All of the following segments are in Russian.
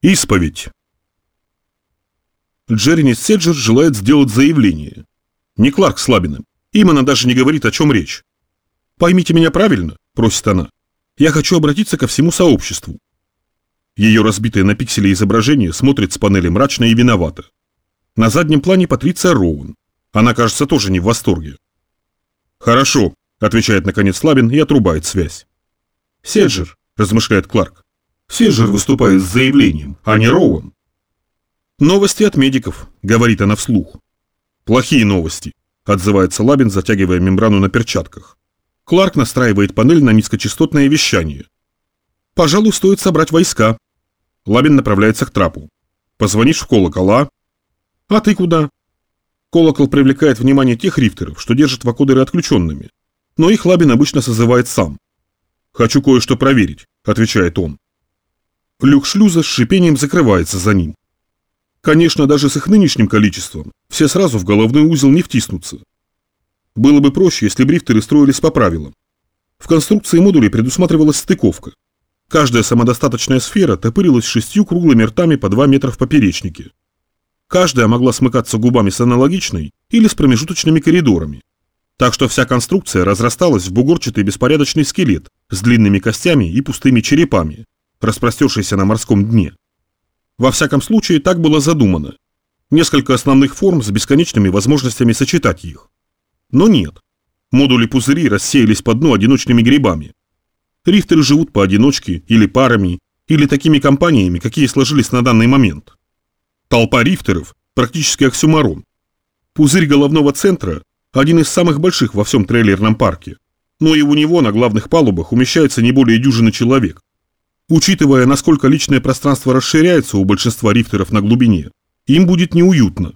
Исповедь. Джереми Седжер желает сделать заявление. Не Кларк Слабиным. Им она даже не говорит, о чем речь. «Поймите меня правильно», – просит она. «Я хочу обратиться ко всему сообществу». Ее разбитое на пиксели изображение смотрит с панели мрачно и виновато. На заднем плане Патриция Роуэн. Она, кажется, тоже не в восторге. «Хорошо», – отвечает наконец Слабин и отрубает связь. «Седжер», – размышляет Кларк. «Седжер выступает с заявлением, а не Роуэн». «Новости от медиков», — говорит она вслух. «Плохие новости», — отзывается Лабин, затягивая мембрану на перчатках. Кларк настраивает панель на низкочастотное вещание. «Пожалуй, стоит собрать войска». Лабин направляется к трапу. «Позвонишь в колокола?» «А ты куда?» Колокол привлекает внимание тех рифтеров, что держат вакодеры отключенными. Но их Лабин обычно созывает сам. «Хочу кое-что проверить», — отвечает он. Люк шлюза с шипением закрывается за ним. Конечно, даже с их нынешним количеством все сразу в головной узел не втиснутся. Было бы проще, если брифтеры строились по правилам. В конструкции модулей предусматривалась стыковка. Каждая самодостаточная сфера топырилась шестью круглыми ртами по 2 метра в поперечнике. Каждая могла смыкаться губами с аналогичной или с промежуточными коридорами. Так что вся конструкция разрасталась в бугорчатый беспорядочный скелет с длинными костями и пустыми черепами, распростершийся на морском дне. Во всяком случае, так было задумано. Несколько основных форм с бесконечными возможностями сочетать их. Но нет. Модули-пузыри рассеялись по дну одиночными грибами. Рифтеры живут поодиночке или парами, или такими компаниями, какие сложились на данный момент. Толпа рифтеров – практически оксюмарон. Пузырь головного центра – один из самых больших во всем трейлерном парке, но и у него на главных палубах умещается не более дюжины человек. Учитывая, насколько личное пространство расширяется у большинства рифтеров на глубине, им будет неуютно.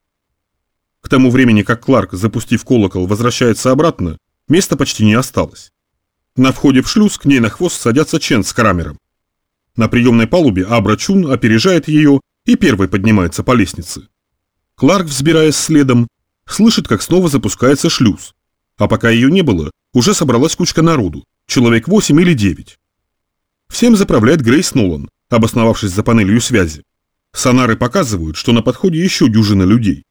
К тому времени, как Кларк, запустив колокол, возвращается обратно, места почти не осталось. На входе в шлюз к ней на хвост садятся Чен с Крамером. На приемной палубе Абра Чун опережает ее и первой поднимается по лестнице. Кларк, взбираясь следом, слышит, как снова запускается шлюз. А пока ее не было, уже собралась кучка народу, человек 8 или 9. Всем заправляет Грейс Нолан, обосновавшись за панелью связи. Сонары показывают, что на подходе еще дюжина людей.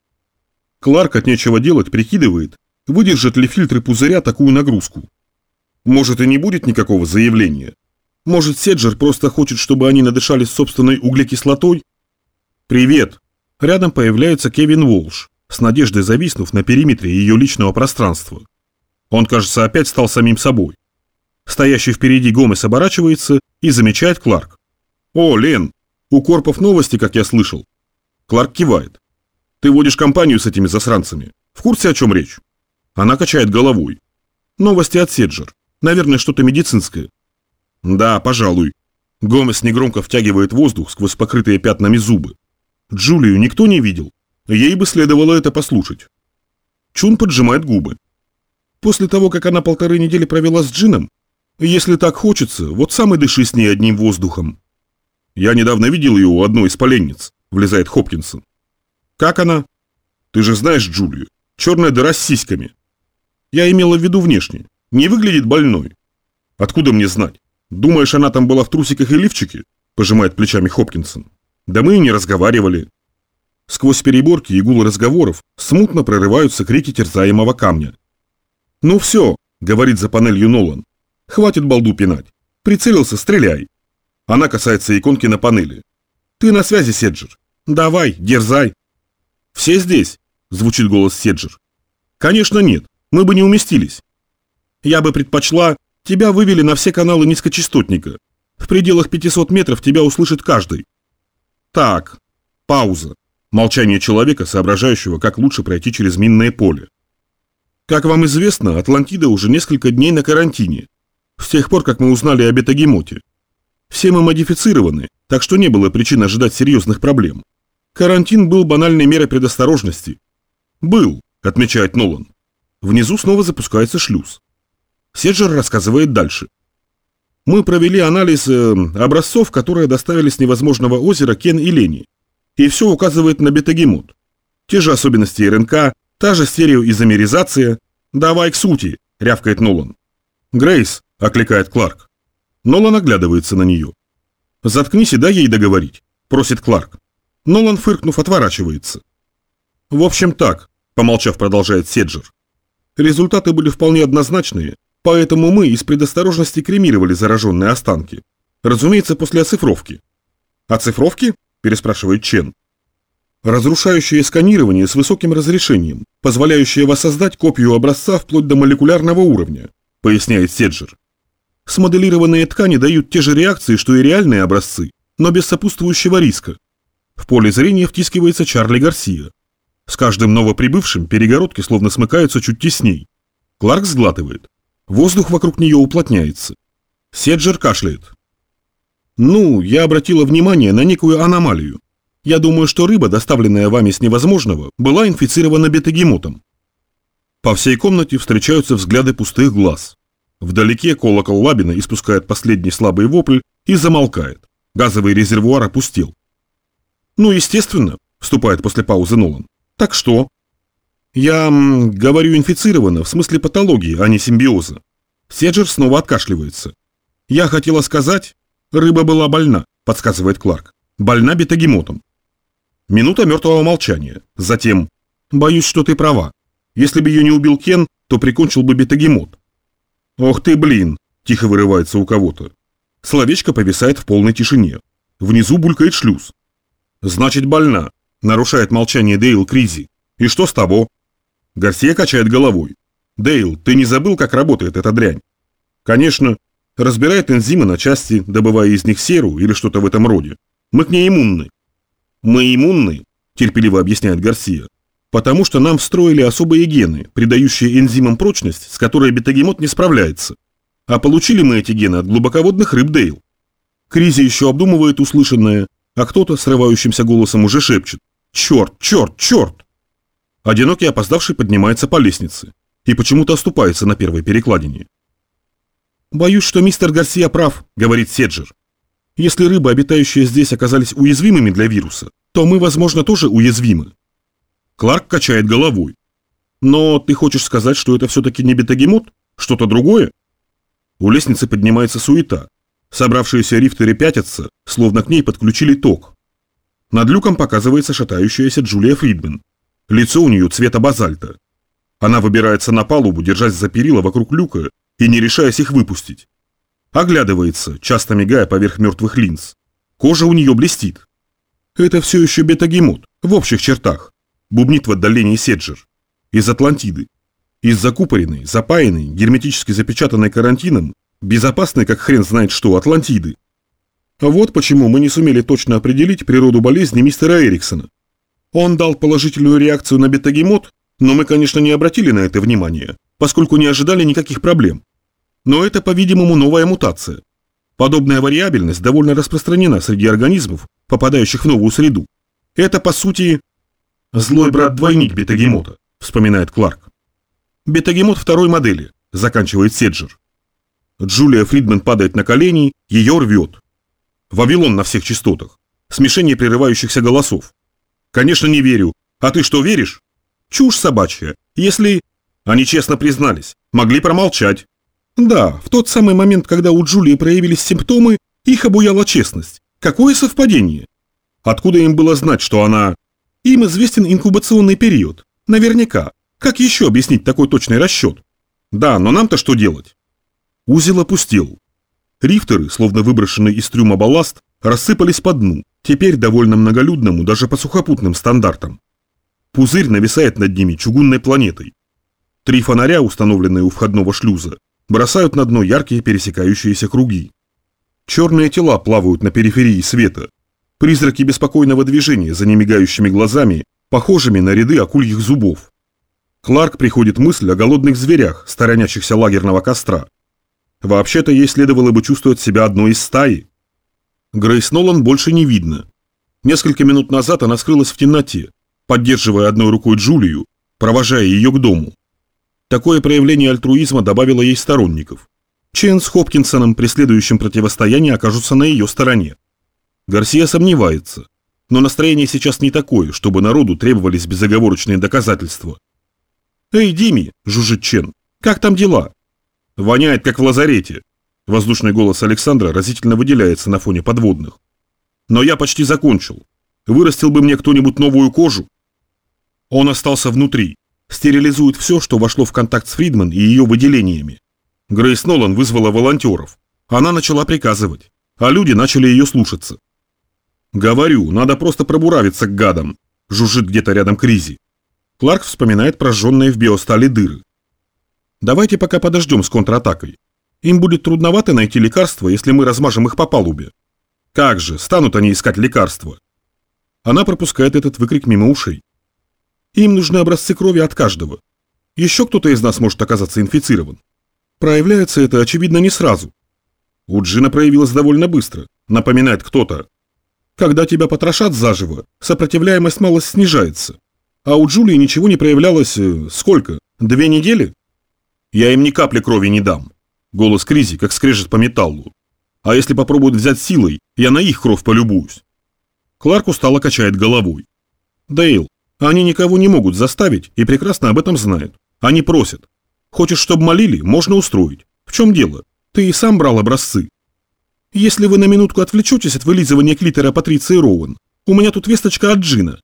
Кларк от нечего делать прикидывает, выдержат ли фильтры пузыря такую нагрузку. Может и не будет никакого заявления. Может Седжер просто хочет, чтобы они надышались собственной углекислотой? Привет! Рядом появляется Кевин Волш, с надеждой зависнув на периметре ее личного пространства. Он, кажется, опять стал самим собой. Стоящий впереди Гомес оборачивается и замечает Кларк. «О, Лен, у Корпов новости, как я слышал». Кларк кивает. «Ты водишь компанию с этими засранцами. В курсе, о чем речь?» Она качает головой. «Новости от Седжер. Наверное, что-то медицинское». «Да, пожалуй». Гомес негромко втягивает воздух сквозь покрытые пятнами зубы. Джулию никто не видел. Ей бы следовало это послушать. Чун поджимает губы. После того, как она полторы недели провела с Джином, если так хочется, вот сам и дыши с ней одним воздухом. Я недавно видел ее у одной из поленниц, влезает Хопкинсон. Как она? Ты же знаешь Джулию. Черная дыра с сиськами. Я имела в виду внешне. Не выглядит больной. Откуда мне знать? Думаешь, она там была в трусиках и лифчике? Пожимает плечами Хопкинсон. Да мы и не разговаривали. Сквозь переборки и гул разговоров смутно прорываются крики терзаемого камня. «Ну все», — говорит за панелью Нолан, Хватит балду пинать. Прицелился, стреляй. Она касается иконки на панели. Ты на связи, Седжер. Давай, дерзай. Все здесь? Звучит голос Седжер. Конечно нет, мы бы не уместились. Я бы предпочла, тебя вывели на все каналы низкочастотника. В пределах 500 метров тебя услышит каждый. Так, пауза. Молчание человека, соображающего, как лучше пройти через минное поле. Как вам известно, Атлантида уже несколько дней на карантине с тех пор, как мы узнали о бета-гемоте. Все мы модифицированы, так что не было причин ожидать серьезных проблем. Карантин был банальной мерой предосторожности. Был, отмечает Нолан. Внизу снова запускается шлюз. Седжер рассказывает дальше. Мы провели анализ э, образцов, которые доставили с невозможного озера Кен и Лени. И все указывает на бета-гемот. Те же особенности РНК, та же стереоизомеризация. Давай к сути, рявкает Нолан. Грейс, – окликает Кларк. Нолан оглядывается на нее. «Заткнись и дай ей договорить», просит Кларк. Нолан, фыркнув, отворачивается. В общем так, помолчав, продолжает Седжер. Результаты были вполне однозначные, поэтому мы из предосторожности кремировали зараженные останки. Разумеется, после оцифровки. Оцифровки? Переспрашивает Чен. Разрушающее сканирование с высоким разрешением, позволяющее воссоздать копию образца вплоть до молекулярного уровня, поясняет Седжер. Смоделированные ткани дают те же реакции, что и реальные образцы, но без сопутствующего риска. В поле зрения втискивается Чарли Гарсия. С каждым новоприбывшим перегородки словно смыкаются чуть тесней. Кларк сглатывает. Воздух вокруг нее уплотняется. Седжер кашляет. Ну, я обратила внимание на некую аномалию. Я думаю, что рыба, доставленная вами с невозможного, была инфицирована бетагемотом. По всей комнате встречаются взгляды пустых глаз. Вдалеке колокол Лабина испускает последний слабый вопль и замолкает. Газовый резервуар опустил. «Ну, естественно», – вступает после паузы Нолан. «Так что?» «Я м, говорю инфицировано, в смысле патологии, а не симбиоза». Седжер снова откашливается. «Я хотела сказать, рыба была больна», – подсказывает Кларк. «Больна бетагемотом». Минута мертвого молчания. Затем «Боюсь, что ты права. Если бы ее не убил Кен, то прикончил бы бетагемот». «Ох ты, блин!» – тихо вырывается у кого-то. Словечко повисает в полной тишине. Внизу булькает шлюз. «Значит, больна», – нарушает молчание Дейл Кризи. «И что с того?» Гарсия качает головой. «Дейл, ты не забыл, как работает эта дрянь?» «Конечно. Разбирает энзимы на части, добывая из них серу или что-то в этом роде. Мы к ней иммунны». «Мы иммунны», – терпеливо объясняет Гарсия, «потому что нам встроили особые гены, придающие энзимам прочность, с которой бетагемот не справляется. А получили мы эти гены от глубоководных рыб Дейл. Кризи еще обдумывает услышанное, а кто-то срывающимся голосом уже шепчет «Черт, черт, черт!». Одинокий опоздавший поднимается по лестнице и почему-то оступается на первой перекладине. «Боюсь, что мистер Гарсия прав», — говорит Седжер. «Если рыбы, обитающие здесь, оказались уязвимыми для вируса, то мы, возможно, тоже уязвимы». Кларк качает головой. «Но ты хочешь сказать, что это все-таки не бетагемот? Что-то другое?» У лестницы поднимается суета. Собравшиеся рифтеры пятятся, словно к ней подключили ток. Над люком показывается шатающаяся Джулия Фридман. Лицо у нее цвета базальта. Она выбирается на палубу, держась за перила вокруг люка и не решаясь их выпустить. Оглядывается, часто мигая поверх мертвых линз. Кожа у нее блестит. Это все еще бетагемот, в общих чертах. Бубнит в отдалении Седжер. Из Атлантиды. Из закупоренной, запаянной, герметически запечатанной карантином, безопасной, как хрен знает что, Атлантиды. А вот почему мы не сумели точно определить природу болезни мистера Эриксона. Он дал положительную реакцию на бетагемот, но мы, конечно, не обратили на это внимания, поскольку не ожидали никаких проблем. Но это, по-видимому, новая мутация. Подобная вариабельность довольно распространена среди организмов, попадающих в новую среду. Это, по сути, «Злой брат-двойник бетагемота», вспоминает Кларк. Бетагемот второй модели, заканчивает Седжер. Джулия Фридман падает на колени, ее рвет. Вавилон на всех частотах. Смешение прерывающихся голосов. Конечно, не верю. А ты что, веришь? Чушь собачья. Если... Они честно признались. Могли промолчать. Да, в тот самый момент, когда у Джулии проявились симптомы, их обуяла честность. Какое совпадение? Откуда им было знать, что она... Им известен инкубационный период. Наверняка. Как еще объяснить такой точный расчет? Да, но нам-то что делать? Узел опустил. Рифтеры, словно выброшенный из трюма балласт, рассыпались по дну, теперь довольно многолюдному даже по сухопутным стандартам. Пузырь нависает над ними чугунной планетой. Три фонаря, установленные у входного шлюза, бросают на дно яркие пересекающиеся круги. Черные тела плавают на периферии света. Призраки беспокойного движения за немигающими глазами, похожими на ряды акульих зубов. Кларк приходит мысль о голодных зверях, сторонящихся лагерного костра. Вообще-то ей следовало бы чувствовать себя одной из стаи. Грейс Нолан больше не видно. Несколько минут назад она скрылась в темноте, поддерживая одной рукой Джулию, провожая ее к дому. Такое проявление альтруизма добавило ей сторонников. Чен с Хопкинсоном при следующем противостоянии окажутся на ее стороне. Гарсия сомневается, но настроение сейчас не такое, чтобы народу требовались безоговорочные доказательства. «Эй, Дими!» – жужжит Чен. «Как там дела?» «Воняет, как в лазарете!» Воздушный голос Александра разительно выделяется на фоне подводных. Но я почти закончил. Вырастил бы мне кто-нибудь новую кожу. Он остался внутри. Стерилизует все, что вошло в контакт с Фридман и ее выделениями. Грейс Нолан вызвала волонтеров. Она начала приказывать, а люди начали ее слушаться. «Говорю, надо просто пробуравиться к гадам», – жужжит где-то рядом Кризи. Кларк вспоминает прожженные в биостали дыры. «Давайте пока подождем с контратакой. Им будет трудновато найти лекарства, если мы размажем их по палубе. Как же, станут они искать лекарства?» Она пропускает этот выкрик мимо ушей. Им нужны образцы крови от каждого. Еще кто-то из нас может оказаться инфицирован. Проявляется это, очевидно, не сразу. У Джина проявилось довольно быстро, напоминает кто-то. Когда тебя потрошат заживо, сопротивляемость малость снижается. А у Джулии ничего не проявлялось... Э, сколько? Две недели? Я им ни капли крови не дам. Голос Кризи, как скрежет по металлу. А если попробуют взять силой, я на их кровь полюбуюсь. Кларк устало качает головой. Дейл, они никого не могут заставить и прекрасно об этом знают. Они просят. Хочешь, чтобы молили, можно устроить. В чем дело? Ты и сам брал образцы. Если вы на минутку отвлечетесь от вылизывания клитора Патриции Роуэн, у меня тут весточка от Джина.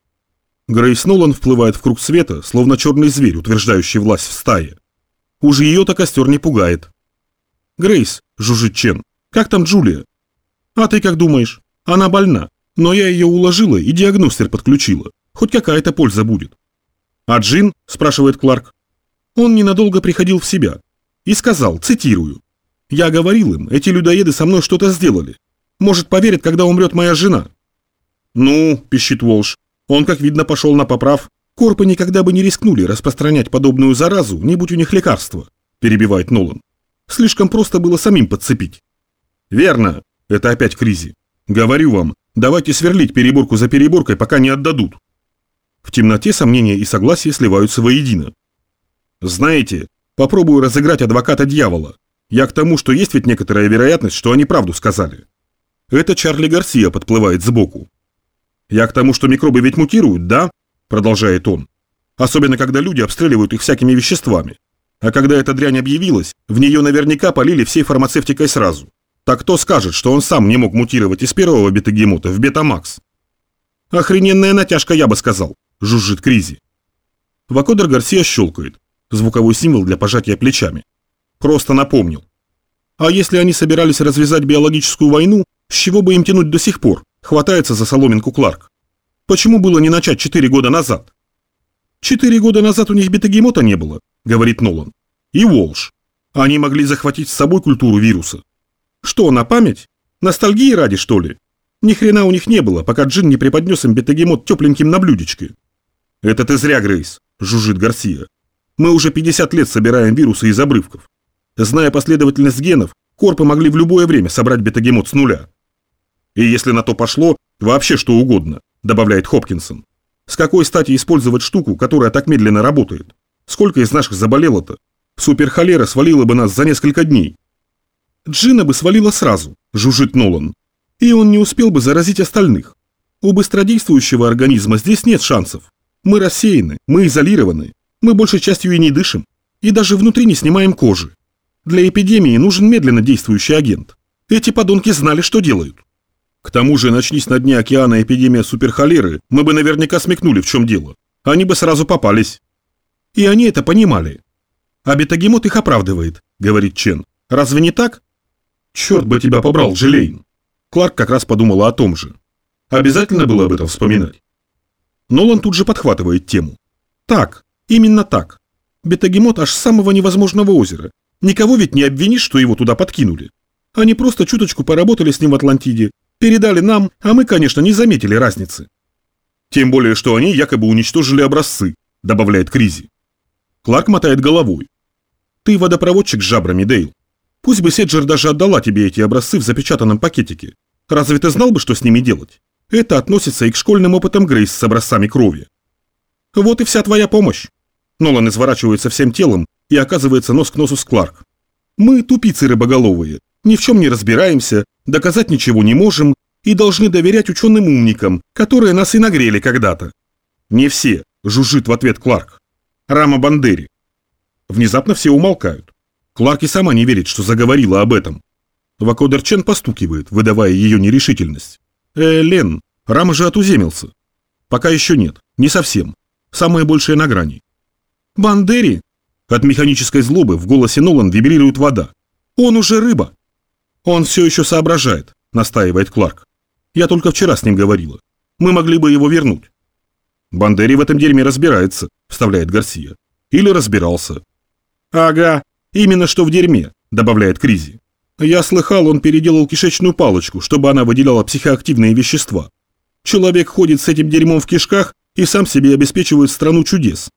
Грейс Нолан вплывает в круг света, словно черный зверь, утверждающий власть в стае. Уж ее-то костер не пугает. Грейс, жужжит Чен, как там Джулия? А ты как думаешь? Она больна, но я ее уложила и диагностер подключила. Хоть какая-то польза будет. А Джин, спрашивает Кларк, он ненадолго приходил в себя и сказал, цитирую, «Я говорил им, эти людоеды со мной что-то сделали. Может, поверят, когда умрет моя жена?» «Ну», – пищит Волш, – «он, как видно, пошел на поправ. Корпы никогда бы не рискнули распространять подобную заразу, не будь у них лекарства», – перебивает Нолан. «Слишком просто было самим подцепить». «Верно, это опять Кризи. Говорю вам, давайте сверлить переборку за переборкой, пока не отдадут». В темноте сомнения и согласие сливаются воедино. Знаете, попробую разыграть адвоката дьявола. Я к тому, что есть ведь некоторая вероятность, что они правду сказали. Это Чарли Гарсия подплывает сбоку. Я к тому, что микробы ведь мутируют, да? Продолжает он. Особенно, когда люди обстреливают их всякими веществами. А когда эта дрянь объявилась, в нее наверняка полили всей фармацевтикой сразу. Так кто скажет, что он сам не мог мутировать из первого бета-гемота в бета-макс? Охрененная натяжка, я бы сказал жужжит Кризи. Вакодер Гарсия щелкает. Звуковой символ для пожатия плечами. Просто напомнил. А если они собирались развязать биологическую войну, с чего бы им тянуть до сих пор? Хватается за соломинку Кларк. Почему было не начать четыре года назад? Четыре года назад у них бетагемота не было, говорит Нолан. И Волш. Они могли захватить с собой культуру вируса. Что, на память? Ностальгии ради, что ли? Ни хрена у них не было, пока Джин не преподнес им бетагемот тепленьким на блюдечке. «Это ты зря, Грейс», – жужжит Гарсия. «Мы уже 50 лет собираем вирусы из обрывков. Зная последовательность генов, корпы могли в любое время собрать бетагемот с нуля. И если на то пошло, вообще что угодно», – добавляет Хопкинсон. «С какой стати использовать штуку, которая так медленно работает? Сколько из наших заболело-то? Суперхолера свалила бы нас за несколько дней». «Джина бы свалила сразу», – жужжит Нолан. «И он не успел бы заразить остальных. У быстродействующего организма здесь нет шансов. Мы рассеяны, мы изолированы, мы большей частью и не дышим, и даже внутри не снимаем кожи. Для эпидемии нужен медленно действующий агент. Эти подонки знали, что делают. К тому же, начнись на дне океана эпидемия суперхолеры, мы бы наверняка смекнули, в чем дело. Они бы сразу попались. И они это понимали. А бетагемот их оправдывает, говорит Чен. Разве не так? Черт бы тебя побрал, Желейн. Кларк как раз подумала о том же. Обязательно было об этом вспоминать. Нолан тут же подхватывает тему. Так, именно так. Бетагемот аж с самого невозможного озера. Никого ведь не обвинишь, что его туда подкинули. Они просто чуточку поработали с ним в Атлантиде, передали нам, а мы, конечно, не заметили разницы. Тем более, что они якобы уничтожили образцы, добавляет Кризи. Кларк мотает головой. Ты водопроводчик с жабрами, Дейл. Пусть бы Седжер даже отдала тебе эти образцы в запечатанном пакетике. Разве ты знал бы, что с ними делать? Это относится и к школьным опытам Грейс с образцами крови. Вот и вся твоя помощь. Нолан изворачивается всем телом и оказывается нос к носу с Кларк. Мы тупицы рыбоголовые, ни в чем не разбираемся, доказать ничего не можем и должны доверять ученым-умникам, которые нас и нагрели когда-то. Не все, жужжит в ответ Кларк. Рама Бандери. Внезапно все умолкают. Кларк и сама не верит, что заговорила об этом. Вакодер Чен постукивает, выдавая ее нерешительность. Э, Лен, Рама же отуземился. Пока еще нет, не совсем. Самое большее на грани. Бандери? От механической злобы в голосе Нолан вибрирует вода. Он уже рыба. Он все еще соображает, настаивает Кларк. Я только вчера с ним говорила. Мы могли бы его вернуть. Бандери в этом дерьме разбирается, вставляет Гарсия. Или разбирался. Ага, именно что в дерьме, добавляет Кризи. Я слыхал, он переделал кишечную палочку, чтобы она выделяла психоактивные вещества. Человек ходит с этим дерьмом в кишках и сам себе обеспечивает страну чудес.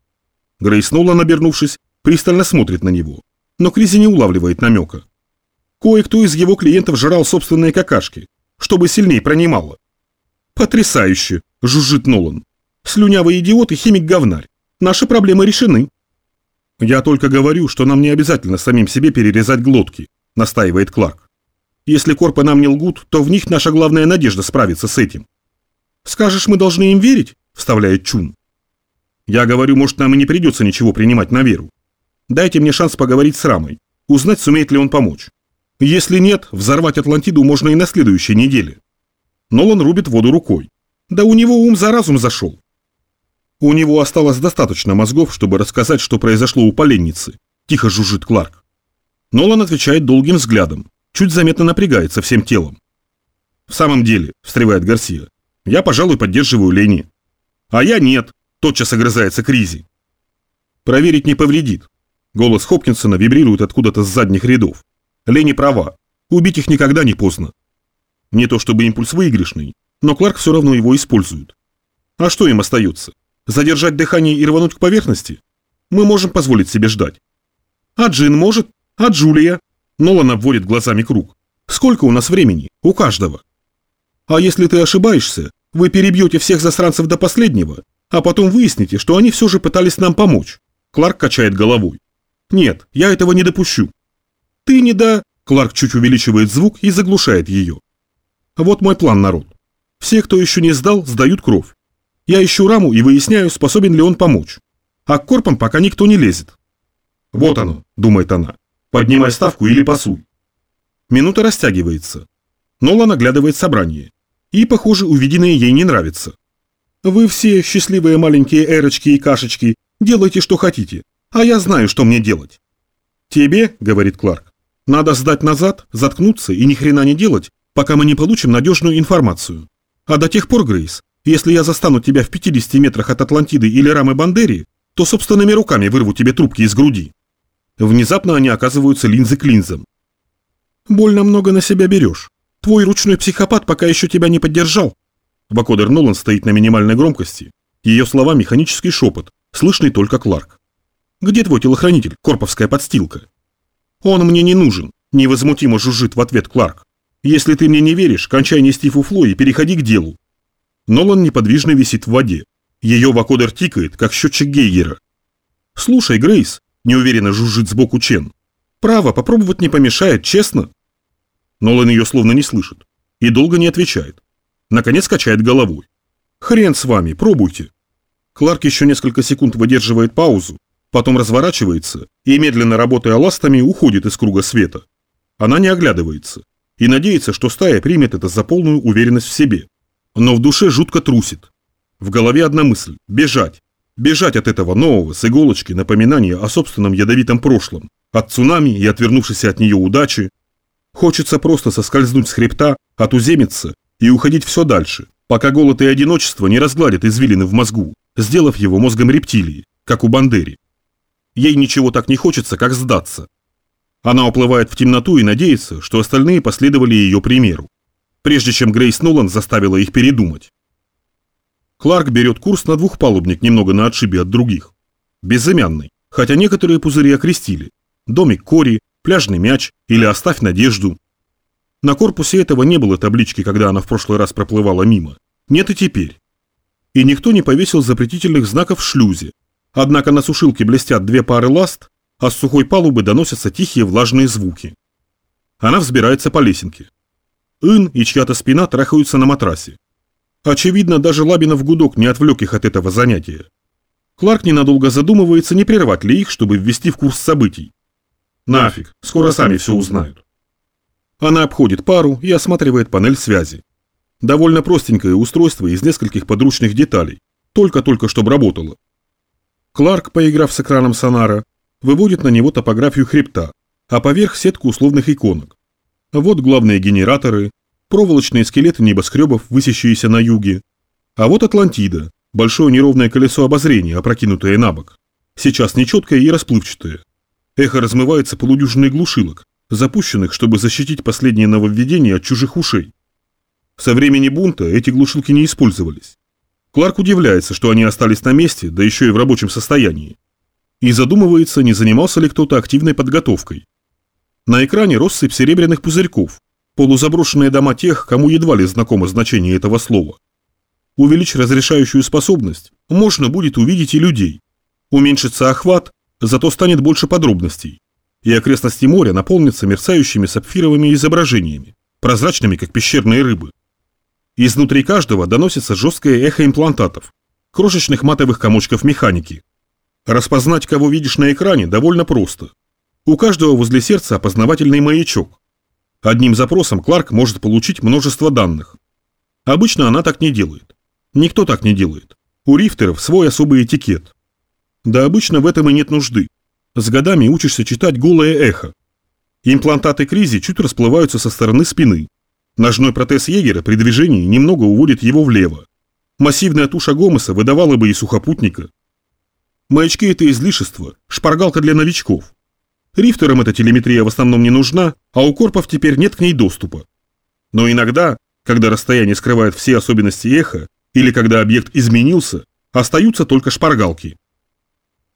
Грейс Нолан, обернувшись, пристально смотрит на него, но Кризи не улавливает намека. Кое-кто из его клиентов жрал собственные какашки, чтобы сильнее пронимало. «Потрясающе!» – жужжит Нолан. «Слюнявый идиот и химик-говнарь. Наши проблемы решены». «Я только говорю, что нам не обязательно самим себе перерезать глотки», – настаивает Кларк. «Если корпы нам не лгут, то в них наша главная надежда справиться с этим». «Скажешь, мы должны им верить?» – вставляет Чун. «Я говорю, может, нам и не придется ничего принимать на веру. Дайте мне шанс поговорить с Рамой, узнать, сумеет ли он помочь. Если нет, взорвать Атлантиду можно и на следующей неделе». Нолан рубит воду рукой. «Да у него ум за разум зашел». У него осталось достаточно мозгов, чтобы рассказать, что произошло у поленницы. Тихо жужжит Кларк. Нолан отвечает долгим взглядом, чуть заметно напрягается всем телом. «В самом деле», – встревает Гарсия, я, пожалуй, поддерживаю Лени. А я нет, тотчас огрызается Кризи. Проверить не повредит. Голос Хопкинсона вибрирует откуда-то с задних рядов. Лени права. Убить их никогда не поздно. Не то чтобы импульс выигрышный, но Кларк все равно его использует. А что им остается? Задержать дыхание и рвануть к поверхности? Мы можем позволить себе ждать. А Джин может? А Джулия? Нолан обводит глазами круг. Сколько у нас времени? У каждого. А если ты ошибаешься, вы перебьете всех засранцев до последнего, а потом выясните, что они все же пытались нам помочь. Кларк качает головой. Нет, я этого не допущу. Ты не да... Кларк чуть увеличивает звук и заглушает ее. Вот мой план, народ. Все, кто еще не сдал, сдают кровь. Я ищу раму и выясняю, способен ли он помочь. А к корпам пока никто не лезет. Вот оно, думает она. Поднимай ставку или пасуй. Минута растягивается. Нола наглядывает собрание и, похоже, увиденное ей не нравится. «Вы все, счастливые маленькие эрочки и кашечки, делайте, что хотите, а я знаю, что мне делать». «Тебе, — говорит Кларк, — надо сдать назад, заткнуться и ни хрена не делать, пока мы не получим надежную информацию. А до тех пор, Грейс, если я застану тебя в 50 метрах от Атлантиды или Рамы Бандери, то собственными руками вырву тебе трубки из груди». Внезапно они оказываются линзы к линзам. «Больно много на себя берешь. Твой ручной психопат пока еще тебя не поддержал. Вакодер Нолан стоит на минимальной громкости. Ее слова механический шепот, слышный только Кларк. Где твой телохранитель, корповская подстилка? Он мне не нужен, невозмутимо жужжит в ответ Кларк. Если ты мне не веришь, кончай нести фуфло и переходи к делу. Нолан неподвижно висит в воде. Ее вакодер тикает, как счетчик Гейгера. «Слушай, Грейс», – неуверенно жужжит сбоку Чен. «Право, попробовать не помешает, честно?» Нолан ее словно не слышит и долго не отвечает. Наконец качает головой. «Хрен с вами, пробуйте». Кларк еще несколько секунд выдерживает паузу, потом разворачивается и, медленно работая ластами, уходит из круга света. Она не оглядывается и надеется, что стая примет это за полную уверенность в себе. Но в душе жутко трусит. В голове одна мысль – бежать. Бежать от этого нового с иголочки напоминания о собственном ядовитом прошлом, от цунами и отвернувшейся от нее удачи, Хочется просто соскользнуть с хребта, отуземиться и уходить все дальше, пока голод и одиночество не разгладят извилины в мозгу, сделав его мозгом рептилии, как у Бандери. Ей ничего так не хочется, как сдаться. Она уплывает в темноту и надеется, что остальные последовали ее примеру, прежде чем Грейс Нолан заставила их передумать. Кларк берет курс на двухпалубник немного на отшибе от других. Безымянный, хотя некоторые пузыри окрестили. Домик Кори, пляжный мяч или оставь надежду. На корпусе этого не было таблички, когда она в прошлый раз проплывала мимо. Нет и теперь. И никто не повесил запретительных знаков в шлюзе. Однако на сушилке блестят две пары ласт, а с сухой палубы доносятся тихие влажные звуки. Она взбирается по лесенке. Ин и чья-то спина трахаются на матрасе. Очевидно, даже Лабинов гудок не отвлек их от этого занятия. Кларк ненадолго задумывается, не прервать ли их, чтобы ввести в курс событий. Нафиг, скоро сами все узнают. Она обходит пару и осматривает панель связи. Довольно простенькое устройство из нескольких подручных деталей, только-только чтобы работало. Кларк, поиграв с экраном сонара, выводит на него топографию хребта, а поверх сетку условных иконок. Вот главные генераторы, проволочные скелеты небоскребов, высящиеся на юге. А вот Атлантида, большое неровное колесо обозрения, опрокинутое на бок. Сейчас нечеткое и расплывчатое. Эхо размывается полудюжиной глушилок, запущенных, чтобы защитить последние нововведения от чужих ушей. Со времени бунта эти глушилки не использовались. Кларк удивляется, что они остались на месте, да еще и в рабочем состоянии. И задумывается, не занимался ли кто-то активной подготовкой. На экране россыпь серебряных пузырьков, полузаброшенные дома тех, кому едва ли знакомо значение этого слова. Увеличь разрешающую способность, можно будет увидеть и людей. Уменьшится охват, зато станет больше подробностей. И окрестности моря наполнятся мерцающими сапфировыми изображениями, прозрачными, как пещерные рыбы. Изнутри каждого доносится жесткое эхо имплантатов, крошечных матовых комочков механики. Распознать, кого видишь на экране, довольно просто. У каждого возле сердца опознавательный маячок. Одним запросом Кларк может получить множество данных. Обычно она так не делает. Никто так не делает. У рифтеров свой особый этикет. Да обычно в этом и нет нужды. С годами учишься читать голое эхо. Имплантаты Кризи чуть расплываются со стороны спины, Ножной протез егера при движении немного уводит его влево. Массивная туша Гомеса выдавала бы и сухопутника. Маячки – это излишество, шпаргалка для новичков. Рифтерам эта телеметрия в основном не нужна, а у корпов теперь нет к ней доступа. Но иногда, когда расстояние скрывает все особенности эха, или когда объект изменился, остаются только шпаргалки.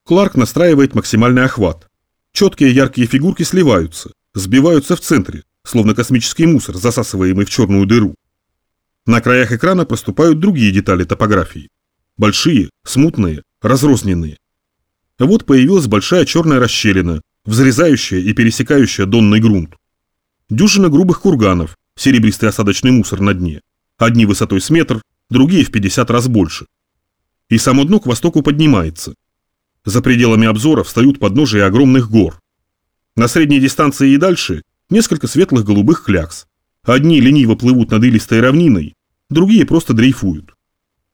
Кларк настраивает максимальный охват. Четкие яркие фигурки сливаются, сбиваются в центре, словно космический мусор, засасываемый в черную дыру. На краях экрана проступают другие детали топографии. Большие, смутные, разрозненные. Вот появилась большая черная расщелина, взрезающая и пересекающая донный грунт. Дюжина грубых курганов, серебристый осадочный мусор на дне. Одни высотой с метр, другие в 50 раз больше. И само дно к востоку поднимается. За пределами обзора встают подножия огромных гор. На средней дистанции и дальше несколько светлых голубых клякс. Одни лениво плывут над илистой равниной, другие просто дрейфуют.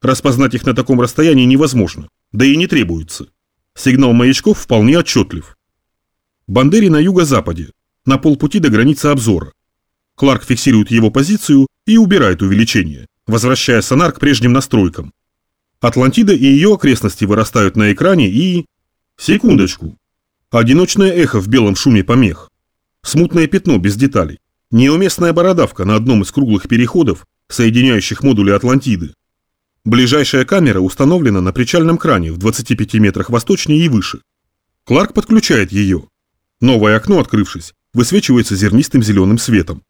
Распознать их на таком расстоянии невозможно, да и не требуется. Сигнал маячков вполне отчетлив. Бандери на юго-западе, на полпути до границы обзора. Кларк фиксирует его позицию и убирает увеличение, возвращая сонар к прежним настройкам. Атлантида и ее окрестности вырастают на экране и... Секундочку. Одиночное эхо в белом шуме помех. Смутное пятно без деталей. Неуместная бородавка на одном из круглых переходов, соединяющих модули Атлантиды. Ближайшая камера установлена на причальном кране в 25 метрах восточнее и выше. Кларк подключает ее. Новое окно, открывшись, высвечивается зернистым зеленым светом.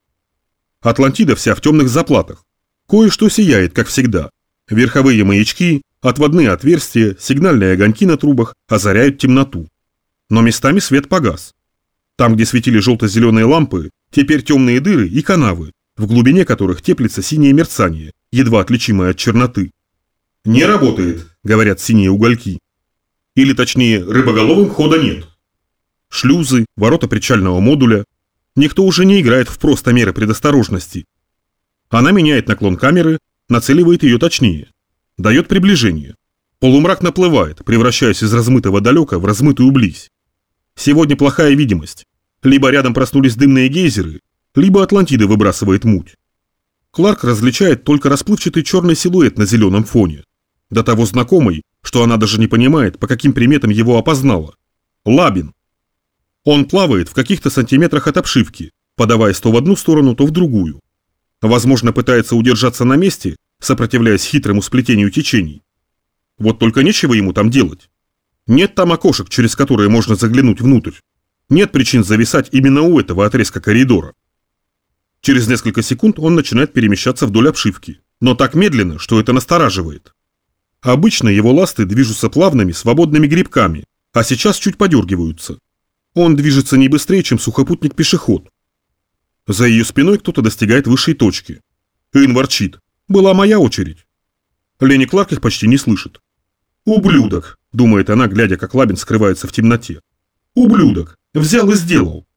Атлантида вся в темных заплатах. Кое-что сияет, как всегда. Верховые маячки, отводные отверстия, сигнальные огоньки на трубах озаряют темноту. Но местами свет погас. Там, где светили желто-зеленые лампы, теперь темные дыры и канавы, в глубине которых теплится синее мерцание, едва отличимое от черноты. «Не работает», — говорят синие угольки. Или точнее, рыбоголовым хода нет. Шлюзы, ворота причального модуля. Никто уже не играет в просто меры предосторожности. Она меняет наклон камеры, нацеливает ее точнее. Дает приближение. Полумрак наплывает, превращаясь из размытого далека в размытую близь. Сегодня плохая видимость. Либо рядом проснулись дымные гейзеры, либо Атлантида выбрасывает муть. Кларк различает только расплывчатый черный силуэт на зеленом фоне. До того знакомый, что она даже не понимает, по каким приметам его опознала. Лабин. Он плавает в каких-то сантиметрах от обшивки, подаваясь то в одну сторону, то в другую. Возможно, пытается удержаться на месте, сопротивляясь хитрому сплетению течений. Вот только нечего ему там делать. Нет там окошек, через которые можно заглянуть внутрь. Нет причин зависать именно у этого отрезка коридора. Через несколько секунд он начинает перемещаться вдоль обшивки, но так медленно, что это настораживает. Обычно его ласты движутся плавными, свободными грибками, а сейчас чуть подергиваются. Он движется не быстрее, чем сухопутник-пешеход. За ее спиной кто-то достигает высшей точки. Ин ворчит. «Была моя очередь». Ленни Кларк их почти не слышит. «Ублюдок», — думает она, глядя, как Лабин скрывается в темноте. «Ублюдок! Взял и сделал!»